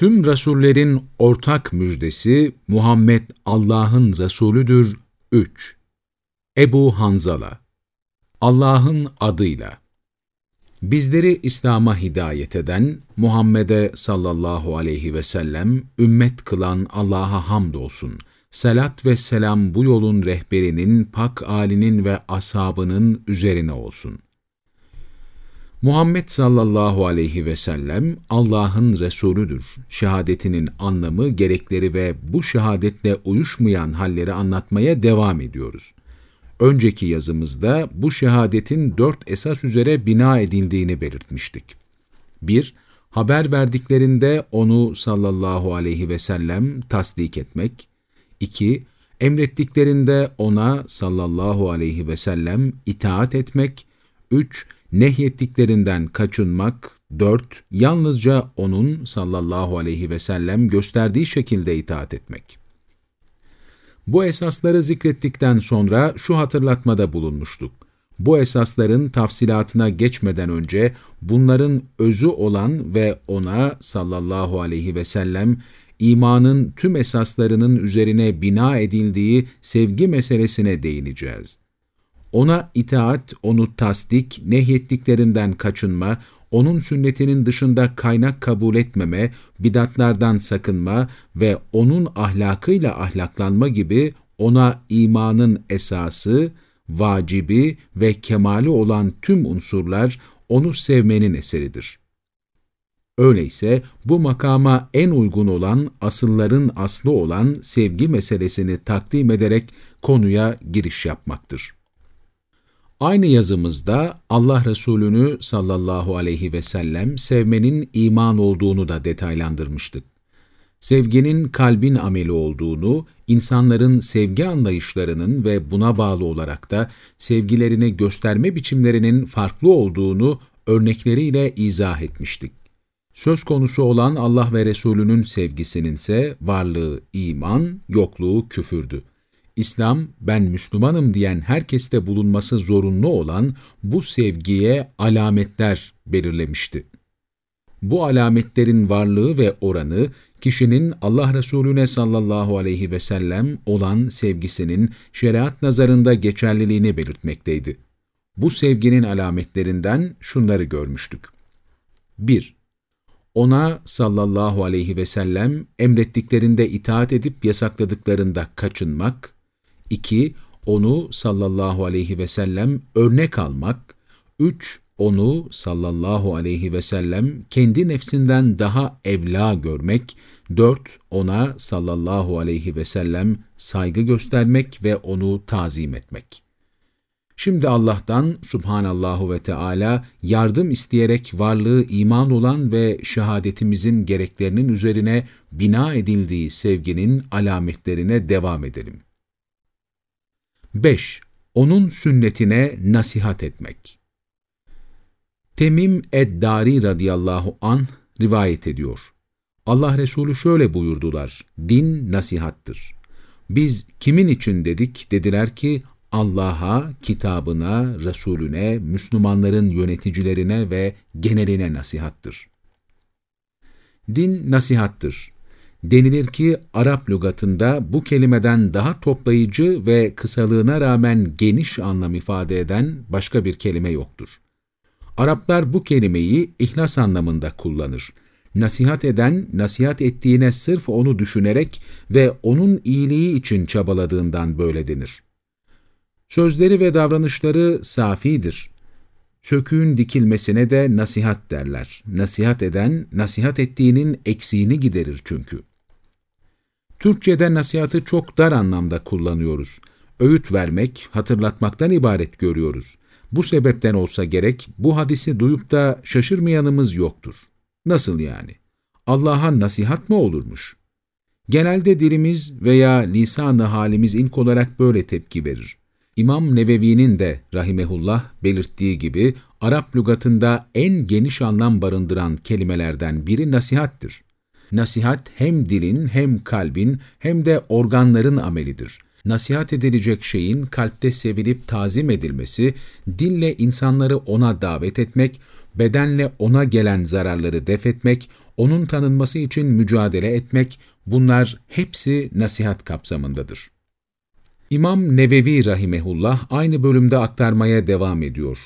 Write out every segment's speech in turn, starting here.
Tüm Resullerin ortak müjdesi Muhammed Allah'ın Resulüdür 3. Ebu Hanzala Allah'ın adıyla Bizleri İslam'a hidayet eden, Muhammed'e sallallahu aleyhi ve sellem ümmet kılan Allah'a hamdolsun. Salat ve selam bu yolun rehberinin, pak alinin ve ashabının üzerine olsun. Muhammed sallallahu aleyhi ve sellem Allah'ın Resulüdür. Şehadetinin anlamı, gerekleri ve bu şehadetle uyuşmayan halleri anlatmaya devam ediyoruz. Önceki yazımızda bu şehadetin dört esas üzere bina edildiğini belirtmiştik. 1- Haber verdiklerinde onu sallallahu aleyhi ve sellem tasdik etmek. 2- Emrettiklerinde ona sallallahu aleyhi ve sellem itaat etmek. 3- Nehyettiklerinden kaçınmak. 4- Yalnızca onun sallallahu aleyhi ve sellem gösterdiği şekilde itaat etmek. Bu esasları zikrettikten sonra şu hatırlatmada bulunmuştuk. Bu esasların tafsilatına geçmeden önce bunların özü olan ve ona sallallahu aleyhi ve sellem imanın tüm esaslarının üzerine bina edildiği sevgi meselesine değineceğiz. Ona itaat, onu tasdik, nehyettiklerinden kaçınma, onun sünnetinin dışında kaynak kabul etmeme, bidatlardan sakınma ve onun ahlakıyla ahlaklanma gibi ona imanın esası, vacibi ve kemali olan tüm unsurlar onu sevmenin eseridir. Öyleyse bu makama en uygun olan, asılların aslı olan sevgi meselesini takdim ederek konuya giriş yapmaktır. Aynı yazımızda Allah Resulü'nü sallallahu aleyhi ve sellem sevmenin iman olduğunu da detaylandırmıştık. Sevginin kalbin ameli olduğunu, insanların sevgi anlayışlarının ve buna bağlı olarak da sevgilerini gösterme biçimlerinin farklı olduğunu örnekleriyle izah etmiştik. Söz konusu olan Allah ve Resulünün sevgisinin ise varlığı iman, yokluğu küfürdü. İslam, ben Müslümanım diyen herkeste bulunması zorunlu olan bu sevgiye alametler belirlemişti. Bu alametlerin varlığı ve oranı, kişinin Allah Resulüne sallallahu aleyhi ve sellem olan sevgisinin şeriat nazarında geçerliliğini belirtmekteydi. Bu sevginin alametlerinden şunları görmüştük. 1- Ona sallallahu aleyhi ve sellem emrettiklerinde itaat edip yasakladıklarında kaçınmak, 2. Onu sallallahu aleyhi ve sellem örnek almak. 3. Onu sallallahu aleyhi ve sellem kendi nefsinden daha evla görmek. 4. Ona sallallahu aleyhi ve sellem saygı göstermek ve onu tazim etmek. Şimdi Allah'tan subhanallahu ve Teala yardım isteyerek varlığı iman olan ve şehadetimizin gereklerinin üzerine bina edildiği sevginin alametlerine devam edelim. 5. Onun sünnetine nasihat etmek. Temim Eddari radıyallahu an rivayet ediyor. Allah Resulü şöyle buyurdular, din nasihattır. Biz kimin için dedik? Dediler ki Allah'a, kitabına, Resulüne, Müslümanların yöneticilerine ve geneline nasihattır. Din nasihattır. Denilir ki Arap lügatında bu kelimeden daha toplayıcı ve kısalığına rağmen geniş anlam ifade eden başka bir kelime yoktur. Araplar bu kelimeyi ihlas anlamında kullanır. Nasihat eden, nasihat ettiğine sırf onu düşünerek ve onun iyiliği için çabaladığından böyle denir. Sözleri ve davranışları safidir. Söküğün dikilmesine de nasihat derler. Nasihat eden, nasihat ettiğinin eksiğini giderir çünkü. Türkçe'de nasihatı çok dar anlamda kullanıyoruz. Öğüt vermek, hatırlatmaktan ibaret görüyoruz. Bu sebepten olsa gerek bu hadisi duyup da şaşırmayanımız yoktur. Nasıl yani? Allah'a nasihat mı olurmuş? Genelde dilimiz veya lisan-ı halimiz ilk olarak böyle tepki verir. İmam Nevevi'nin de rahimehullah belirttiği gibi Arap lügatında en geniş anlam barındıran kelimelerden biri nasihattir. Nasihat hem dilin hem kalbin hem de organların amelidir. Nasihat edilecek şeyin kalpte sevilip tazim edilmesi, dille insanları ona davet etmek, bedenle ona gelen zararları def etmek, onun tanınması için mücadele etmek, bunlar hepsi nasihat kapsamındadır. İmam Nevevi Rahimehullah aynı bölümde aktarmaya devam ediyor.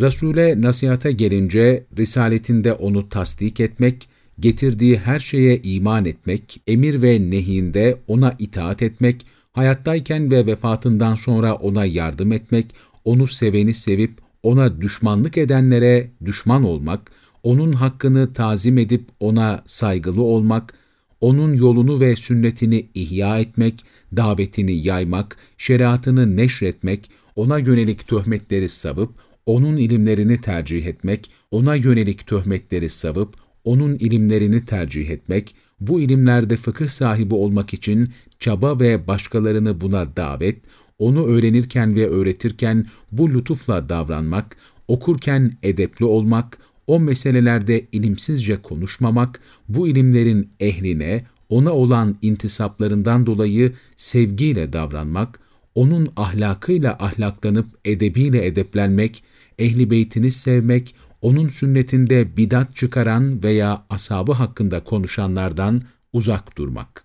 Resul'e nasihata gelince risaletinde onu tasdik etmek, getirdiği her şeye iman etmek, emir ve nehinde ona itaat etmek, hayattayken ve vefatından sonra ona yardım etmek, onu seveni sevip ona düşmanlık edenlere düşman olmak, onun hakkını tazim edip ona saygılı olmak, onun yolunu ve sünnetini ihya etmek, davetini yaymak, şeriatını neşretmek, ona yönelik töhmetleri savıp, onun ilimlerini tercih etmek, ona yönelik töhmetleri savıp, onun ilimlerini tercih etmek, bu ilimlerde fıkıh sahibi olmak için çaba ve başkalarını buna davet, onu öğrenirken ve öğretirken bu lütufla davranmak, okurken edepli olmak, o meselelerde ilimsizce konuşmamak, bu ilimlerin ehline, ona olan intisaplarından dolayı sevgiyle davranmak, onun ahlakıyla ahlaklanıp edebiyle edeplenmek, ehli beytini sevmek, onun sünnetinde bidat çıkaran veya asabı hakkında konuşanlardan uzak durmak.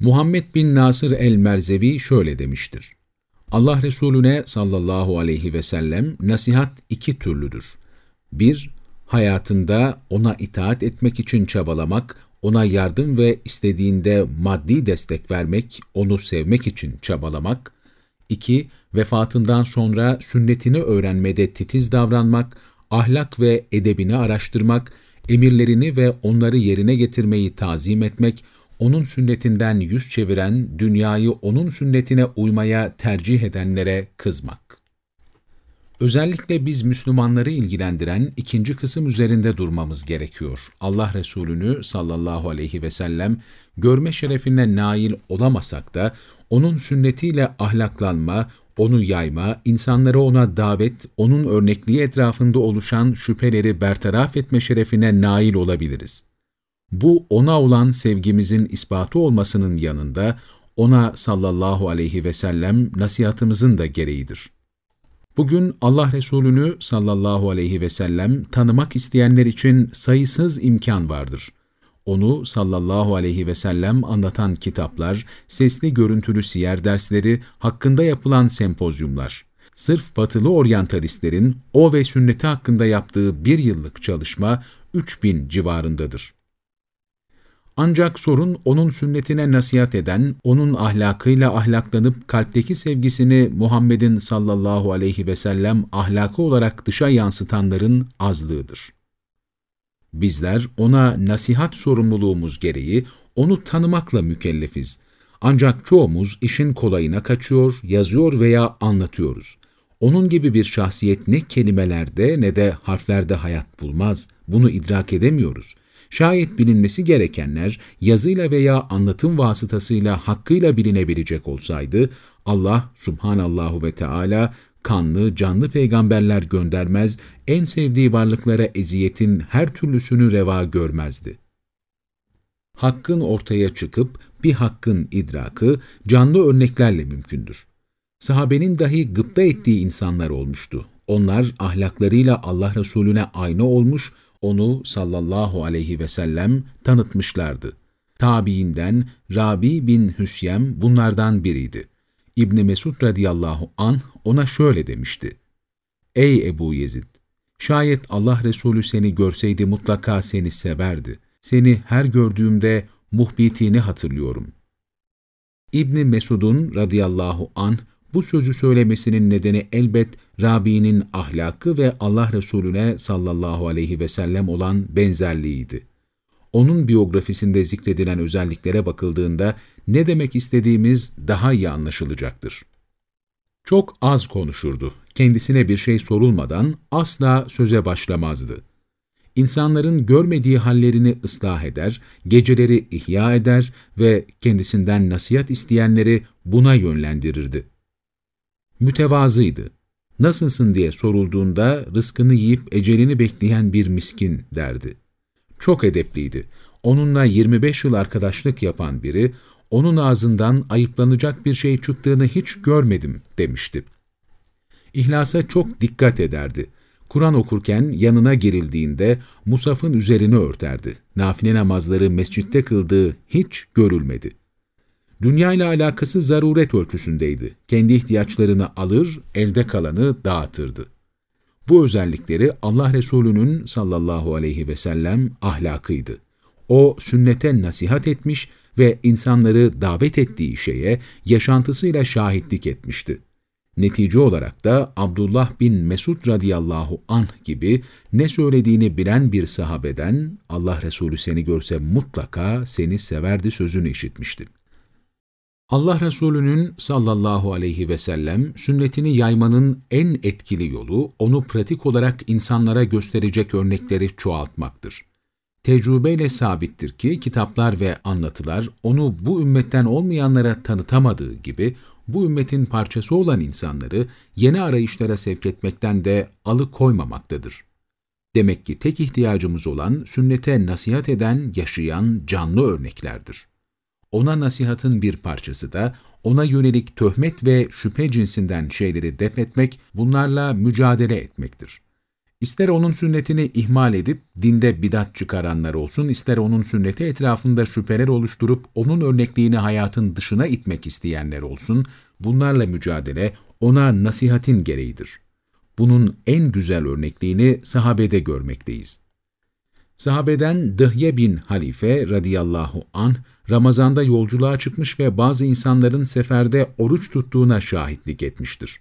Muhammed bin Nasır el-Merzevi şöyle demiştir. Allah Resulüne sallallahu aleyhi ve sellem nasihat iki türlüdür. Bir, hayatında ona itaat etmek için çabalamak, ona yardım ve istediğinde maddi destek vermek, onu sevmek için çabalamak. İki, vefatından sonra sünnetini öğrenmede titiz davranmak, ahlak ve edebini araştırmak, emirlerini ve onları yerine getirmeyi tazim etmek, onun sünnetinden yüz çeviren, dünyayı onun sünnetine uymaya tercih edenlere kızmak. Özellikle biz Müslümanları ilgilendiren ikinci kısım üzerinde durmamız gerekiyor. Allah Resulü'nü sallallahu aleyhi ve sellem görme şerefine nail olamasak da onun sünnetiyle ahlaklanma, onu yayma, insanları ona davet, onun örnekliği etrafında oluşan şüpheleri bertaraf etme şerefine nail olabiliriz. Bu ona olan sevgimizin ispatı olmasının yanında ona sallallahu aleyhi ve sellem nasihatımızın da gereğidir. Bugün Allah Resulü'nü sallallahu aleyhi ve sellem tanımak isteyenler için sayısız imkan vardır. Onu sallallahu aleyhi ve sellem anlatan kitaplar, sesli görüntülü siyer dersleri, hakkında yapılan sempozyumlar. Sırf batılı oryantalistlerin o ve sünneti hakkında yaptığı bir yıllık çalışma 3000 civarındadır. Ancak sorun onun sünnetine nasihat eden, onun ahlakıyla ahlaklanıp kalpteki sevgisini Muhammed'in sallallahu aleyhi ve sellem ahlakı olarak dışa yansıtanların azlığıdır. Bizler ona nasihat sorumluluğumuz gereği onu tanımakla mükellefiz. Ancak çoğumuz işin kolayına kaçıyor, yazıyor veya anlatıyoruz. Onun gibi bir şahsiyet ne kelimelerde ne de harflerde hayat bulmaz. Bunu idrak edemiyoruz. Şayet bilinmesi gerekenler yazıyla veya anlatım vasıtasıyla hakkıyla bilinebilecek olsaydı, Allah subhanallahu ve Teala kanlı, canlı peygamberler göndermez, en sevdiği varlıklara eziyetin her türlüsünü reva görmezdi. Hakkın ortaya çıkıp bir hakkın idrakı canlı örneklerle mümkündür. Sahabenin dahi gıpta ettiği insanlar olmuştu. Onlar ahlaklarıyla Allah Resulüne aynı olmuş, onu sallallahu aleyhi ve sellem tanıtmışlardı. Tabiinden Rabi bin Hüsyem bunlardan biriydi. İbni Mesud radıyallahu an ona şöyle demişti. Ey Ebu Yezid! Şayet Allah Resulü seni görseydi mutlaka seni severdi. Seni her gördüğümde muhbitini hatırlıyorum. İbni Mesud'un radıyallahu an bu sözü söylemesinin nedeni elbet Rabi'nin ahlakı ve Allah Resulüne sallallahu aleyhi ve sellem olan benzerliğiydi. Onun biyografisinde zikredilen özelliklere bakıldığında ne demek istediğimiz daha iyi anlaşılacaktır. Çok az konuşurdu. Kendisine bir şey sorulmadan asla söze başlamazdı. İnsanların görmediği hallerini ıslah eder, geceleri ihya eder ve kendisinden nasihat isteyenleri buna yönlendirirdi. Mütevazıydı. Nasılsın diye sorulduğunda rızkını yiyip ecelini bekleyen bir miskin derdi. Çok edepliydi. Onunla 25 yıl arkadaşlık yapan biri, onun ağzından ayıplanacak bir şey çıktığını hiç görmedim demişti. İhlasa çok dikkat ederdi. Kur'an okurken yanına girildiğinde Musaf'ın üzerini örterdi. Nafile namazları mescitte kıldığı hiç görülmedi. Dünya ile alakası zaruret ölçüsündeydi. Kendi ihtiyaçlarını alır, elde kalanı dağıtırdı. Bu özellikleri Allah Resulü'nün sallallahu aleyhi ve sellem ahlakıydı. O sünnete nasihat etmiş ve insanları davet ettiği şeye yaşantısıyla şahitlik etmişti. Netice olarak da Abdullah bin Mesud radıyallahu anh gibi ne söylediğini bilen bir sahabeden Allah Resulü seni görse mutlaka seni severdi sözünü işitmişti. Allah Resulü'nün sallallahu aleyhi ve sellem sünnetini yaymanın en etkili yolu onu pratik olarak insanlara gösterecek örnekleri çoğaltmaktır. Tecrübeyle sabittir ki kitaplar ve anlatılar onu bu ümmetten olmayanlara tanıtamadığı gibi bu ümmetin parçası olan insanları yeni arayışlara sevk etmekten de alıkoymamaktadır. Demek ki tek ihtiyacımız olan sünnete nasihat eden, yaşayan, canlı örneklerdir. Ona nasihatın bir parçası da, ona yönelik töhmet ve şüphe cinsinden şeyleri def etmek, bunlarla mücadele etmektir. İster onun sünnetini ihmal edip dinde bidat çıkaranlar olsun, ister onun sünneti etrafında şüpheler oluşturup onun örnekliğini hayatın dışına itmek isteyenler olsun, bunlarla mücadele ona nasihatin gereğidir. Bunun en güzel örnekliğini sahabede görmekteyiz. Sahabeden Dıhye bin Halife radıyallahu anh, Ramazanda yolculuğa çıkmış ve bazı insanların seferde oruç tuttuğuna şahitlik etmiştir.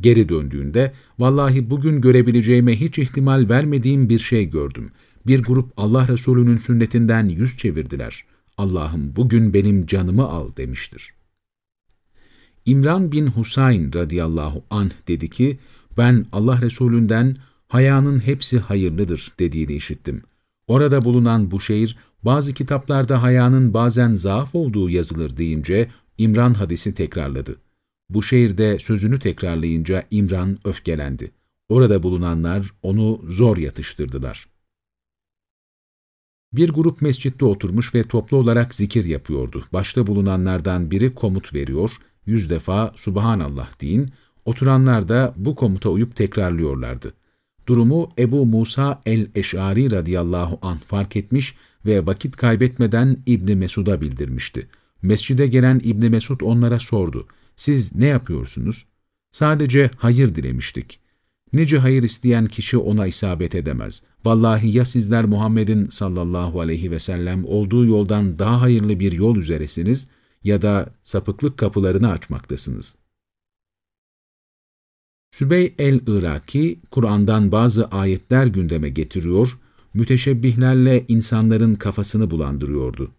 Geri döndüğünde, vallahi bugün görebileceğime hiç ihtimal vermediğim bir şey gördüm. Bir grup Allah Resulü'nün sünnetinden yüz çevirdiler. Allah'ım bugün benim canımı al demiştir. İmran bin Husayn radıyallahu anh dedi ki, ben Allah Resulü'nden hayanın hepsi hayırlıdır dediğini işittim. Orada bulunan bu şehir, bazı kitaplarda hayanın bazen zaaf olduğu yazılır deyince İmran hadisi tekrarladı. Bu şehirde sözünü tekrarlayınca İmran öfkelendi. Orada bulunanlar onu zor yatıştırdılar. Bir grup mescitte oturmuş ve toplu olarak zikir yapıyordu. Başta bulunanlardan biri komut veriyor, yüz defa Subhanallah deyin, oturanlar da bu komuta uyup tekrarlıyorlardı. Durumu Ebu Musa el-Eş'ari radıyallahu anh fark etmiş ve vakit kaybetmeden İbni Mesud'a bildirmişti. Mescide gelen İbni Mesud onlara sordu. Siz ne yapıyorsunuz? Sadece hayır dilemiştik. Nice hayır isteyen kişi ona isabet edemez. Vallahi ya sizler Muhammed'in sallallahu aleyhi ve sellem olduğu yoldan daha hayırlı bir yol üzeresiniz ya da sapıklık kapılarını açmaktasınız. Sübey el-Iraki, Kur'an'dan bazı ayetler gündeme getiriyor, müteşebbihlerle insanların kafasını bulandırıyordu.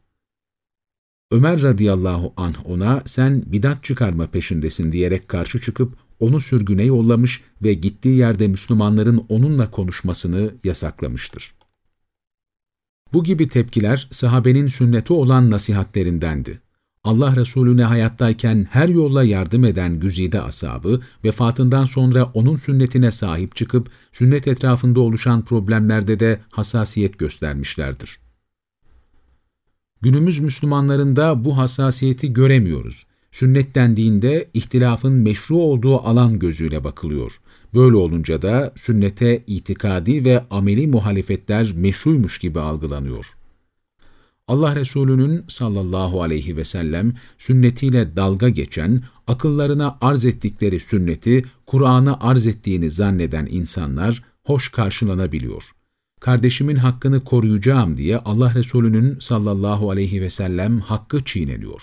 Ömer radıyallahu anh ona sen bidat çıkarma peşindesin diyerek karşı çıkıp onu sürgüne yollamış ve gittiği yerde Müslümanların onunla konuşmasını yasaklamıştır. Bu gibi tepkiler sahabenin sünneti olan nasihatlerindendi. Allah Resulüne hayattayken her yolla yardım eden güzide asabı, vefatından sonra onun sünnetine sahip çıkıp, sünnet etrafında oluşan problemlerde de hassasiyet göstermişlerdir. Günümüz Müslümanlarında bu hassasiyeti göremiyoruz. Sünnet dendiğinde ihtilafın meşru olduğu alan gözüyle bakılıyor. Böyle olunca da sünnete itikadi ve ameli muhalefetler meşruymuş gibi algılanıyor. Allah Resulü'nün sallallahu aleyhi ve sellem sünnetiyle dalga geçen, akıllarına arz ettikleri sünneti Kur'an'a arz ettiğini zanneden insanlar hoş karşılanabiliyor. Kardeşimin hakkını koruyacağım diye Allah Resulü'nün sallallahu aleyhi ve sellem hakkı çiğneniyor.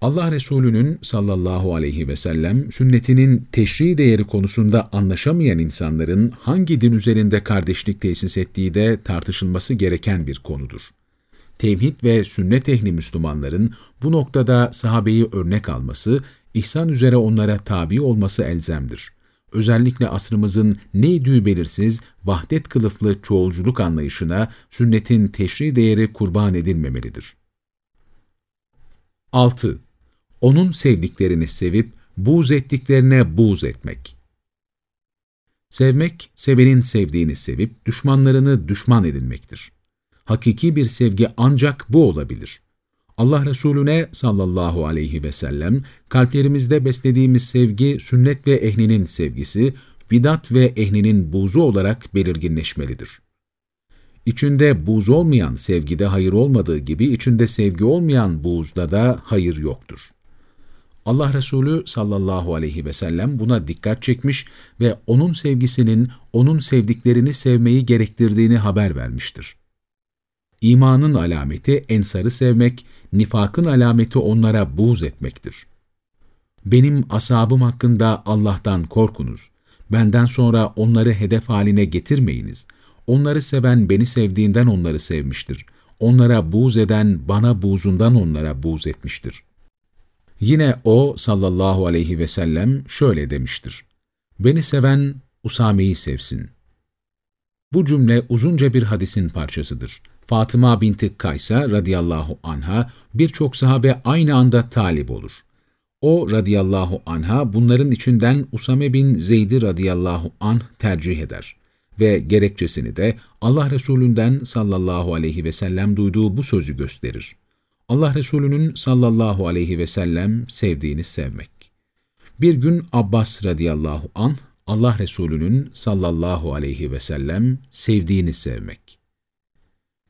Allah Resulü'nün sallallahu aleyhi ve sellem sünnetinin teşri değeri konusunda anlaşamayan insanların hangi din üzerinde kardeşlik tesis ettiği de tartışılması gereken bir konudur tevhid ve sünnet ehli Müslümanların bu noktada sahabeyi örnek alması, ihsan üzere onlara tabi olması elzemdir. Özellikle asrımızın neydi belirsiz, vahdet kılıflı çoğulculuk anlayışına sünnetin teşri değeri kurban edilmemelidir. 6. Onun sevdiklerini sevip, buğz ettiklerine buğz etmek. Sevmek, sevenin sevdiğini sevip, düşmanlarını düşman edinmektir. Hakiki bir sevgi ancak bu olabilir. Allah Resulüne sallallahu aleyhi ve sellem, kalplerimizde beslediğimiz sevgi, sünnet ve ehlinin sevgisi, bidat ve ehlinin buzu olarak belirginleşmelidir. İçinde buz olmayan sevgide hayır olmadığı gibi içinde sevgi olmayan buzda da hayır yoktur. Allah Resulü sallallahu aleyhi ve sellem buna dikkat çekmiş ve onun sevgisinin onun sevdiklerini sevmeyi gerektirdiğini haber vermiştir. İmanın alameti ensarı sevmek, nifakın alameti onlara buğz etmektir. Benim asabım hakkında Allah'tan korkunuz. Benden sonra onları hedef haline getirmeyiniz. Onları seven beni sevdiğinden onları sevmiştir. Onlara buğz eden bana buğzundan onlara buğz etmiştir. Yine o sallallahu aleyhi ve sellem şöyle demiştir. Beni seven Usame'yi sevsin. Bu cümle uzunca bir hadisin parçasıdır. Fatıma binti Kaysa radıyallahu anha birçok sahabe aynı anda talip olur. O radıyallahu anha bunların içinden Usame bin Zeyd'i radıyallahu anh tercih eder. Ve gerekçesini de Allah Resulünden sallallahu aleyhi ve sellem duyduğu bu sözü gösterir. Allah Resulü'nün sallallahu aleyhi ve sellem sevdiğini sevmek. Bir gün Abbas radıyallahu anh Allah Resulü'nün sallallahu aleyhi ve sellem sevdiğini sevmek.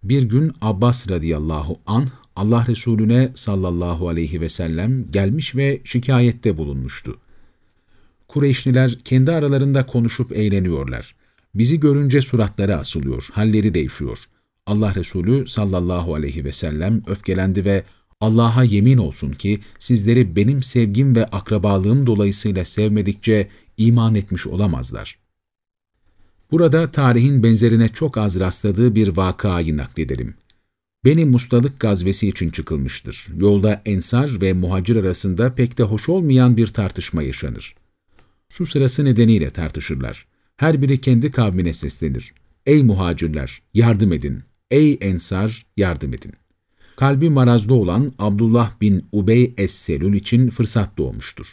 Bir gün Abbas radıyallahu anh Allah Resulüne sallallahu aleyhi ve sellem gelmiş ve şikayette bulunmuştu. Kureyşliler kendi aralarında konuşup eğleniyorlar. Bizi görünce suratları asılıyor, halleri değişiyor. Allah Resulü sallallahu aleyhi ve sellem öfkelendi ve Allah'a yemin olsun ki sizleri benim sevgim ve akrabalığım dolayısıyla sevmedikçe iman etmiş olamazlar. Burada tarihin benzerine çok az rastladığı bir vakayı nakledelim. Beni Mustalık gazvesi için çıkılmıştır. Yolda Ensar ve Muhacir arasında pek de hoş olmayan bir tartışma yaşanır. Su sırası nedeniyle tartışırlar. Her biri kendi kavmine seslenir. Ey muhacirler, yardım edin. Ey Ensar, yardım edin. Kalbi marazlı olan Abdullah bin Ubey Es-Selül için fırsat doğmuştur.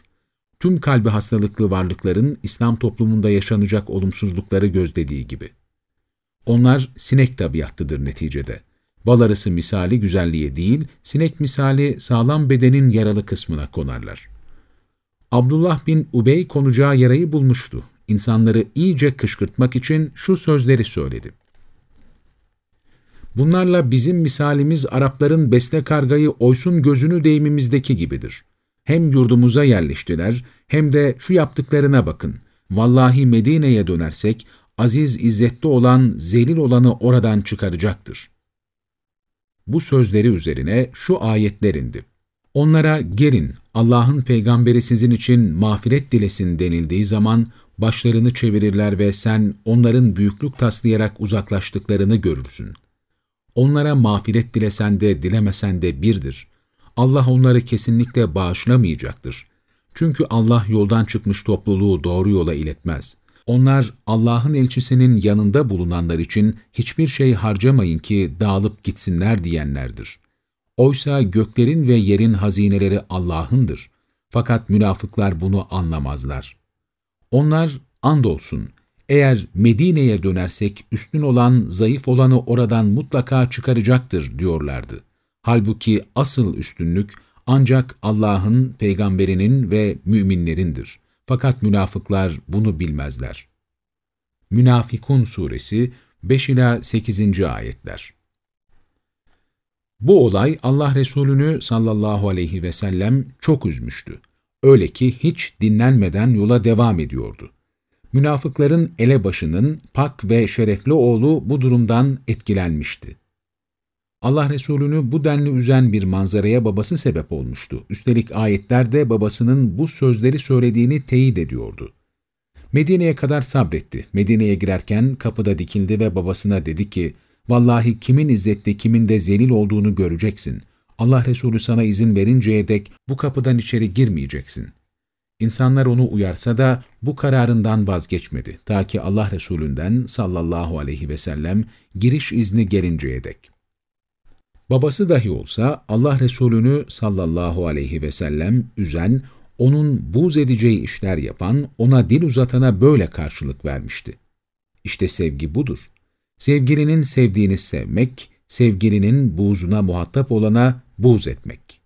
Tüm kalbi hastalıklı varlıkların İslam toplumunda yaşanacak olumsuzlukları gözlediği gibi. Onlar sinek tabiatlıdır neticede. Bal arısı misali güzelliğe değil, sinek misali sağlam bedenin yaralı kısmına konarlar. Abdullah bin Ubey konacağı yarayı bulmuştu. İnsanları iyice kışkırtmak için şu sözleri söyledi. Bunlarla bizim misalimiz Arapların besle kargayı oysun gözünü değimimizdeki gibidir. Hem yurdumuza yerleştiler hem de şu yaptıklarına bakın. Vallahi Medine'ye dönersek aziz izzetli olan zelil olanı oradan çıkaracaktır. Bu sözleri üzerine şu ayetler indi. Onlara gelin Allah'ın peygamberi sizin için mağfiret dilesin denildiği zaman başlarını çevirirler ve sen onların büyüklük taslayarak uzaklaştıklarını görürsün. Onlara mağfiret dilesen de dilemesen de birdir. Allah onları kesinlikle bağışlamayacaktır. Çünkü Allah yoldan çıkmış topluluğu doğru yola iletmez. Onlar Allah'ın elçisinin yanında bulunanlar için hiçbir şey harcamayın ki dağılıp gitsinler diyenlerdir. Oysa göklerin ve yerin hazineleri Allah'ındır. Fakat münafıklar bunu anlamazlar. Onlar andolsun, eğer Medine'ye dönersek üstün olan, zayıf olanı oradan mutlaka çıkaracaktır diyorlardı. Halbuki asıl üstünlük ancak Allah'ın, peygamberinin ve müminlerindir. Fakat münafıklar bunu bilmezler. Münafikun Suresi 5 ila 8. ayetler. Bu olay Allah Resulü'nü sallallahu aleyhi ve sellem çok üzmüştü. Öyle ki hiç dinlenmeden yola devam ediyordu. Münafıkların elebaşının pak ve şerefli oğlu bu durumdan etkilenmişti. Allah Resulü'nü bu denli üzen bir manzaraya babası sebep olmuştu. Üstelik ayetlerde babasının bu sözleri söylediğini teyit ediyordu. Medine'ye kadar sabretti. Medine'ye girerken kapıda dikildi ve babasına dedi ki, ''Vallahi kimin izzetli, kimin de zelil olduğunu göreceksin. Allah Resulü sana izin verinceye dek bu kapıdan içeri girmeyeceksin.'' İnsanlar onu uyarsa da bu kararından vazgeçmedi. Ta ki Allah Resulünden sallallahu aleyhi ve sellem giriş izni gelinceye dek. Babası dahi olsa Allah Resulü'nü sallallahu aleyhi ve sellem üzen, onun buz edeceği işler yapan, ona dil uzatana böyle karşılık vermişti. İşte sevgi budur. Sevgilinin sevdiğini sevmek, sevgilinin buzuna muhatap olana buz etmek.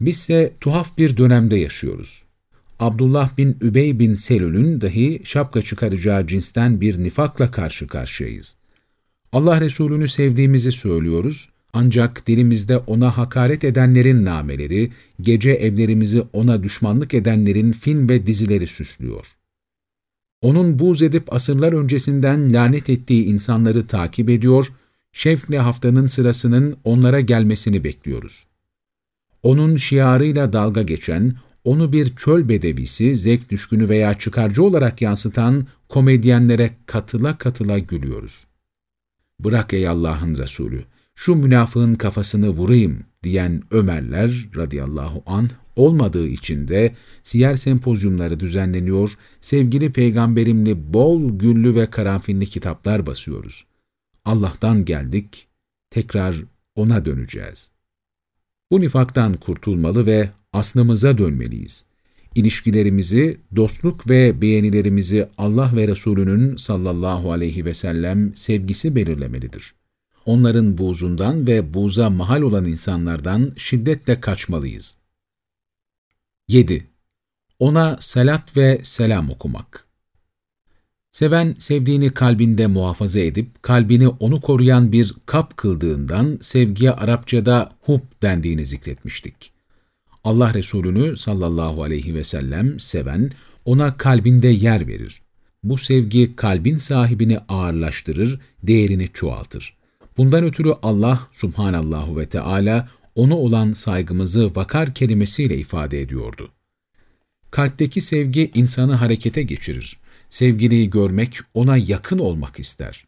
Bizse tuhaf bir dönemde yaşıyoruz. Abdullah bin Übey bin Selül'ün dahi şapka çıkaracağı cinsten bir nifakla karşı karşıyayız. Allah Resulü'nü sevdiğimizi söylüyoruz, ancak dilimizde ona hakaret edenlerin nameleri, gece evlerimizi ona düşmanlık edenlerin film ve dizileri süslüyor. Onun buğz edip asırlar öncesinden lanet ettiği insanları takip ediyor, şevkle haftanın sırasının onlara gelmesini bekliyoruz. Onun şiarıyla dalga geçen, onu bir çöl bedevisi, zevk düşkünü veya çıkarcı olarak yansıtan komedyenlere katıla katıla gülüyoruz. Bırak ey Allah'ın Resulü, şu münafığın kafasını vurayım diyen Ömerler radıyallahu anh olmadığı için de siyer sempozyumları düzenleniyor, sevgili peygamberimli bol güllü ve karanfilli kitaplar basıyoruz. Allah'tan geldik, tekrar O'na döneceğiz. Bu nifaktan kurtulmalı ve aslımıza dönmeliyiz. İlişkilerimizi, dostluk ve beğenilerimizi Allah ve Resulünün sallallahu aleyhi ve sellem sevgisi belirlemelidir. Onların buzundan ve buza mahal olan insanlardan şiddetle kaçmalıyız. 7. Ona salat ve selam okumak. Seven, sevdiğini kalbinde muhafaza edip, kalbini onu koruyan bir kap kıldığından sevgiye Arapçada hub dendiğini zikretmiştik. Allah Resulü'nü sallallahu aleyhi ve sellem seven, ona kalbinde yer verir. Bu sevgi kalbin sahibini ağırlaştırır, değerini çoğaltır. Bundan ötürü Allah subhanallahu ve Teala onu olan saygımızı vakar kelimesiyle ifade ediyordu. Kalpteki sevgi insanı harekete geçirir. Sevgiliyi görmek, ona yakın olmak ister.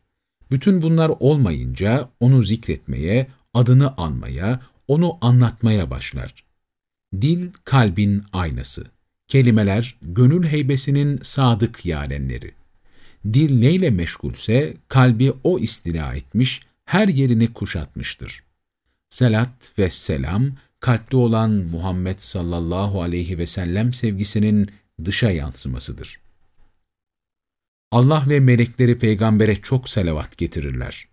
Bütün bunlar olmayınca onu zikretmeye, adını anmaya, onu anlatmaya başlar. Dil kalbin aynası. Kelimeler gönül heybesinin sadık yarenleri. Dil neyle meşgulse kalbi o istila etmiş, her yerini kuşatmıştır. Selat ve selam, kalpte olan Muhammed sallallahu aleyhi ve sellem sevgisinin dışa yansımasıdır. Allah ve melekleri peygambere çok selavat getirirler.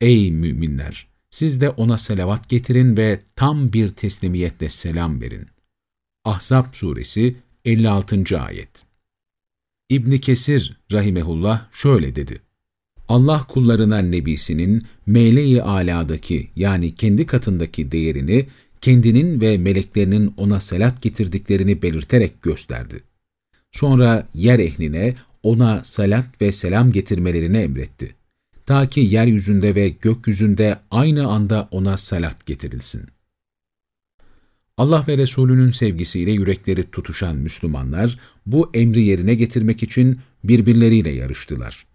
Ey müminler! Siz de ona selavat getirin ve tam bir teslimiyetle selam verin. Ahzab suresi 56. ayet İbni Kesir rahimehullah şöyle dedi. Allah kullarına nebisinin mele-i aladaki yani kendi katındaki değerini kendinin ve meleklerinin ona selat getirdiklerini belirterek gösterdi. Sonra yer ehline ona salat ve selam getirmelerini emretti. Ta ki yeryüzünde ve gökyüzünde aynı anda ona salat getirilsin. Allah ve Resulünün sevgisiyle yürekleri tutuşan Müslümanlar bu emri yerine getirmek için birbirleriyle yarıştılar.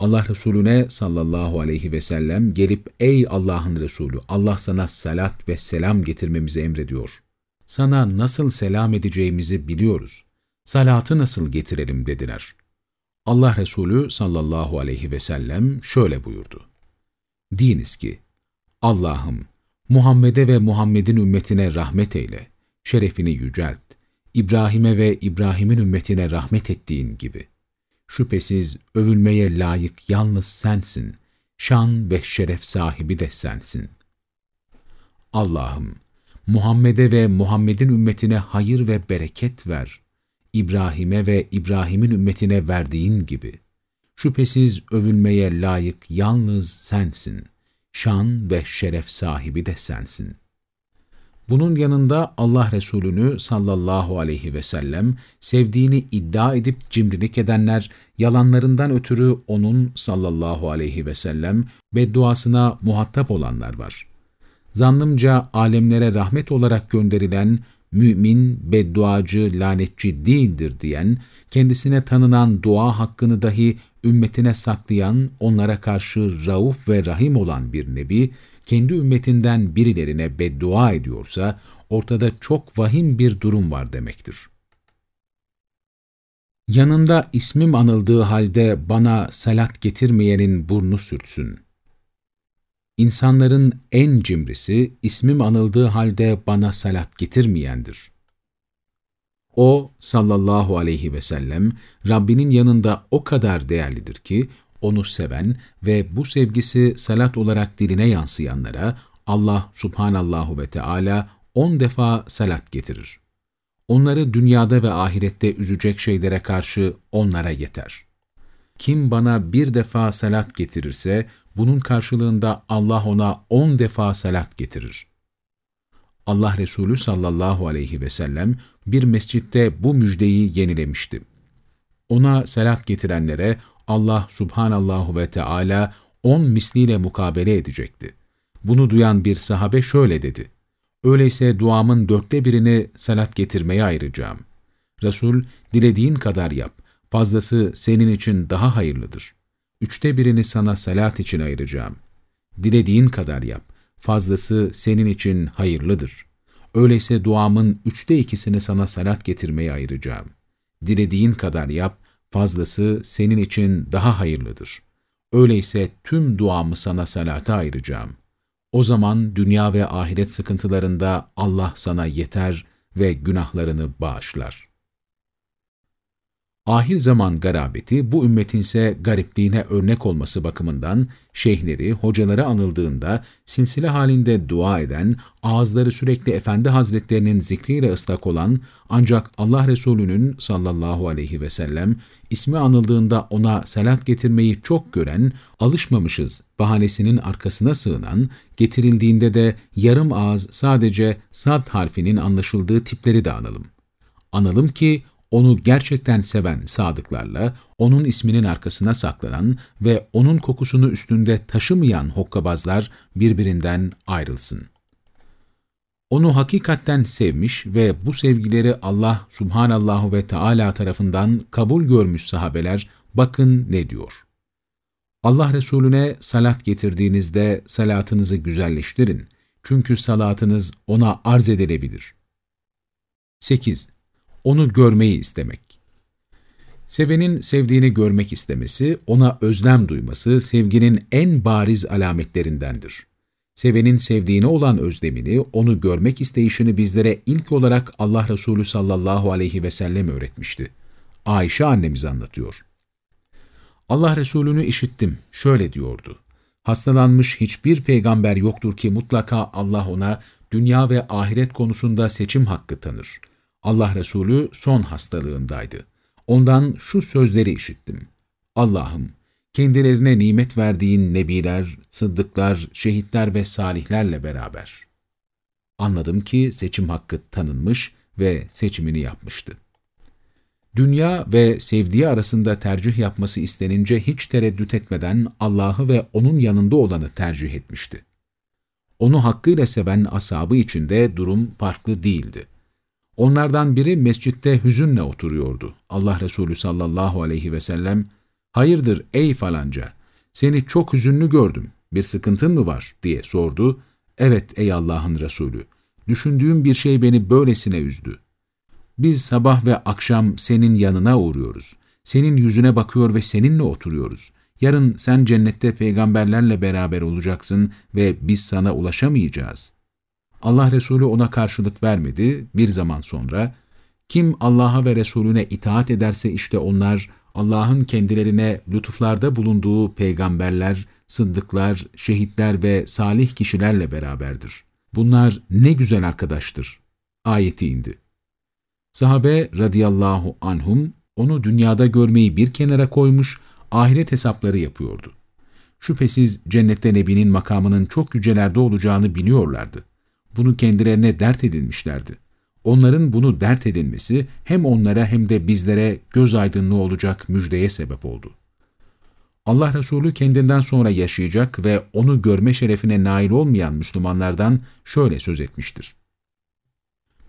Allah Resulüne sallallahu aleyhi ve sellem gelip ey Allah'ın Resulü Allah sana salat ve selam getirmemizi emrediyor. Sana nasıl selam edeceğimizi biliyoruz. Salatı nasıl getirelim dediler. Allah Resulü sallallahu aleyhi ve sellem şöyle buyurdu. Diniz ki, Allah'ım Muhammed'e ve Muhammed'in ümmetine rahmet eyle, şerefini yücelt, İbrahim'e ve İbrahim'in ümmetine rahmet ettiğin gibi.'' Şüphesiz övülmeye layık yalnız sensin, şan ve şeref sahibi de sensin. Allah'ım, Muhammed'e ve Muhammed'in ümmetine hayır ve bereket ver. İbrahim'e ve İbrahim'in ümmetine verdiğin gibi. Şüphesiz övülmeye layık yalnız sensin. Şan ve şeref sahibi de sensin.'' Bunun yanında Allah Resulü'nü sallallahu aleyhi ve sellem sevdiğini iddia edip cimrilik edenler, yalanlarından ötürü onun sallallahu aleyhi ve sellem bedduasına muhatap olanlar var. Zannımca alemlere rahmet olarak gönderilen mümin, bedduacı, lanetçi değildir diyen, kendisine tanınan dua hakkını dahi ümmetine saklayan, onlara karşı rauf ve rahim olan bir nebi, kendi ümmetinden birilerine beddua ediyorsa, ortada çok vahim bir durum var demektir. Yanında ismim anıldığı halde bana salat getirmeyenin burnu sürtsün. İnsanların en cimrisi, ismim anıldığı halde bana salat getirmeyendir. O, sallallahu aleyhi ve sellem, Rabbinin yanında o kadar değerlidir ki, onu seven ve bu sevgisi salat olarak diline yansıyanlara Allah subhanallahu ve Teala on defa salat getirir. onları dünyada ve ahirette üzecek şeylere karşı onlara yeter. Kim bana bir defa salat getirirse, bunun karşılığında Allah ona on defa salat getirir. Allah Resulü sallallahu aleyhi ve sellem bir mescitte bu müjdeyi yenilemişti. Ona salat getirenlere Allah subhanallahu ve Teala on misliyle mukabele edecekti. Bunu duyan bir sahabe şöyle dedi. Öyleyse duamın dörtte birini salat getirmeye ayıracağım. Resul, dilediğin kadar yap. Fazlası senin için daha hayırlıdır. Üçte birini sana salat için ayıracağım. Dilediğin kadar yap. Fazlası senin için hayırlıdır. Öyleyse duamın üçte ikisini sana salat getirmeye ayıracağım. Dilediğin kadar yap. Fazlası senin için daha hayırlıdır. Öyleyse tüm duamı sana salata ayıracağım. O zaman dünya ve ahiret sıkıntılarında Allah sana yeter ve günahlarını bağışlar. Ahir zaman garabeti bu ümmetin ise garipliğine örnek olması bakımından şeyhleri, hocaları anıldığında sinsile halinde dua eden, ağızları sürekli Efendi Hazretlerinin zikriyle ıslak olan ancak Allah Resulü'nün sallallahu aleyhi ve sellem ismi anıldığında ona salat getirmeyi çok gören, alışmamışız bahanesinin arkasına sığınan, getirildiğinde de yarım ağız sadece sad harfinin anlaşıldığı tipleri de analım. Analım ki onu gerçekten seven sadıklarla, onun isminin arkasına saklanan ve onun kokusunu üstünde taşımayan hokkabazlar birbirinden ayrılsın. Onu hakikatten sevmiş ve bu sevgileri Allah subhanallahu ve Teala tarafından kabul görmüş sahabeler bakın ne diyor. Allah Resulüne salat getirdiğinizde salatınızı güzelleştirin. Çünkü salatınız ona arz edilebilir. 8 onu görmeyi istemek. Sevenin sevdiğini görmek istemesi, ona özlem duyması sevginin en bariz alametlerindendir. Sevenin sevdiğine olan özlemini, onu görmek isteyişini bizlere ilk olarak Allah Resulü sallallahu aleyhi ve sellem öğretmişti. Ayşe annemiz anlatıyor. Allah Resulü'nü işittim, şöyle diyordu. Hastalanmış hiçbir peygamber yoktur ki mutlaka Allah ona dünya ve ahiret konusunda seçim hakkı tanır. Allah Resulü son hastalığındaydı. Ondan şu sözleri işittim. Allah'ım, kendilerine nimet verdiğin nebiler, sıddıklar, şehitler ve salihlerle beraber. Anladım ki seçim hakkı tanınmış ve seçimini yapmıştı. Dünya ve sevdiği arasında tercih yapması istenince hiç tereddüt etmeden Allah'ı ve O'nun yanında olanı tercih etmişti. Onu hakkıyla seven asabı içinde durum farklı değildi. Onlardan biri mescitte hüzünle oturuyordu. Allah Resulü sallallahu aleyhi ve sellem, ''Hayırdır ey falanca, seni çok hüzünlü gördüm, bir sıkıntın mı var?'' diye sordu. ''Evet ey Allah'ın Resulü, düşündüğüm bir şey beni böylesine üzdü. Biz sabah ve akşam senin yanına uğruyoruz. Senin yüzüne bakıyor ve seninle oturuyoruz. Yarın sen cennette peygamberlerle beraber olacaksın ve biz sana ulaşamayacağız.'' Allah Resulü ona karşılık vermedi. Bir zaman sonra, kim Allah'a ve Resulüne itaat ederse işte onlar, Allah'ın kendilerine lütuflarda bulunduğu peygamberler, sıddıklar, şehitler ve salih kişilerle beraberdir. Bunlar ne güzel arkadaştır. Ayeti indi. Sahabe radıyallahu anhum onu dünyada görmeyi bir kenara koymuş, ahiret hesapları yapıyordu. Şüphesiz cennette Nebi'nin makamının çok yücelerde olacağını biliyorlardı bunu kendilerine dert edinmişlerdi. Onların bunu dert edinmesi hem onlara hem de bizlere göz aydınlığı olacak müjdeye sebep oldu. Allah Resulü kendinden sonra yaşayacak ve onu görme şerefine nail olmayan Müslümanlardan şöyle söz etmiştir.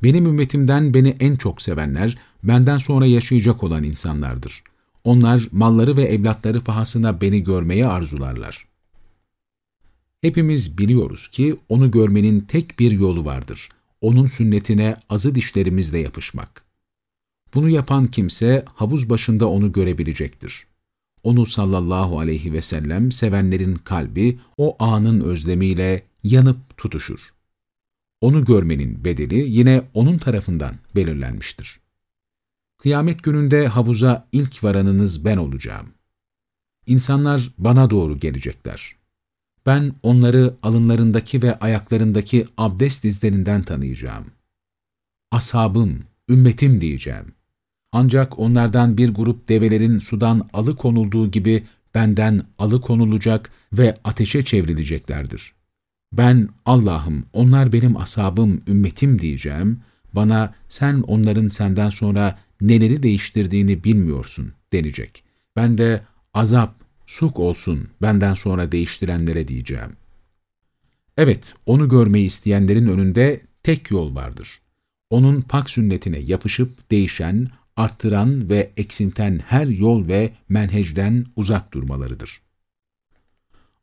Benim ümmetimden beni en çok sevenler, benden sonra yaşayacak olan insanlardır. Onlar malları ve evlatları pahasına beni görmeye arzularlar. Hepimiz biliyoruz ki onu görmenin tek bir yolu vardır. Onun sünnetine azı dişlerimizle yapışmak. Bunu yapan kimse havuz başında onu görebilecektir. Onu sallallahu aleyhi ve sellem sevenlerin kalbi o anın özlemiyle yanıp tutuşur. Onu görmenin bedeli yine onun tarafından belirlenmiştir. Kıyamet gününde havuza ilk varanınız ben olacağım. İnsanlar bana doğru gelecekler. Ben onları alınlarındaki ve ayaklarındaki abdest izlerinden tanıyacağım. Ashabım, ümmetim diyeceğim. Ancak onlardan bir grup develerin sudan alıkonulduğu gibi benden alıkonulacak ve ateşe çevrileceklerdir. Ben Allah'ım, onlar benim asabım, ümmetim diyeceğim. Bana sen onların senden sonra neleri değiştirdiğini bilmiyorsun denecek. Ben de azap, suk olsun benden sonra değiştirenlere diyeceğim. Evet, onu görmeyi isteyenlerin önünde tek yol vardır. Onun pak sünnetine yapışıp değişen, arttıran ve eksinten her yol ve menhecden uzak durmalarıdır.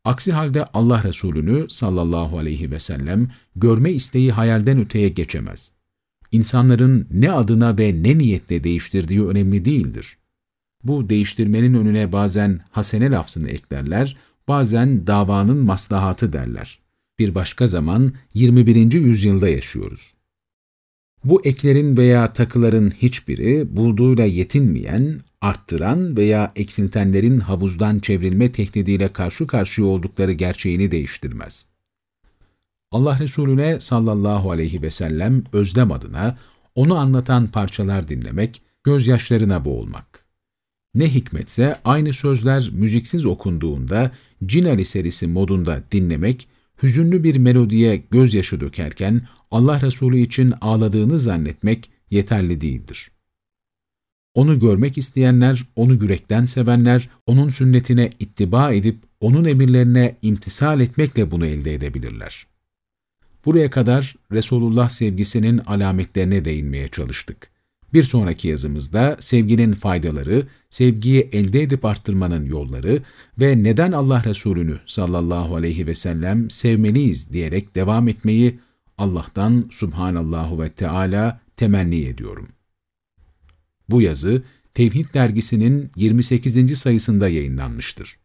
Aksi halde Allah Resulü'nü sallallahu aleyhi ve sellem görme isteği hayalden öteye geçemez. İnsanların ne adına ve ne niyetle değiştirdiği önemli değildir. Bu değiştirmenin önüne bazen hasene lafzını eklerler, bazen davanın maslahatı derler. Bir başka zaman 21. yüzyılda yaşıyoruz. Bu eklerin veya takıların hiçbiri bulduğuyla yetinmeyen, arttıran veya eksiltenlerin havuzdan çevrilme tehdidiyle karşı karşıya oldukları gerçeğini değiştirmez. Allah Resulüne sallallahu aleyhi ve sellem özlem adına onu anlatan parçalar dinlemek, gözyaşlarına boğulmak. Ne hikmetse aynı sözler müziksiz okunduğunda Cin Ali serisi modunda dinlemek, hüzünlü bir melodiye gözyaşı dökerken Allah Resulü için ağladığını zannetmek yeterli değildir. Onu görmek isteyenler, onu yürekten sevenler, onun sünnetine ittiba edip onun emirlerine imtisal etmekle bunu elde edebilirler. Buraya kadar Resulullah sevgisinin alametlerine değinmeye çalıştık. Bir sonraki yazımızda sevginin faydaları, sevgiyi elde edip arttırmanın yolları ve neden Allah Resulü'nü sallallahu aleyhi ve sellem sevmeliyiz diyerek devam etmeyi Allah'tan subhanallahu ve Teala temenni ediyorum. Bu yazı Tevhid dergisinin 28. sayısında yayınlanmıştır.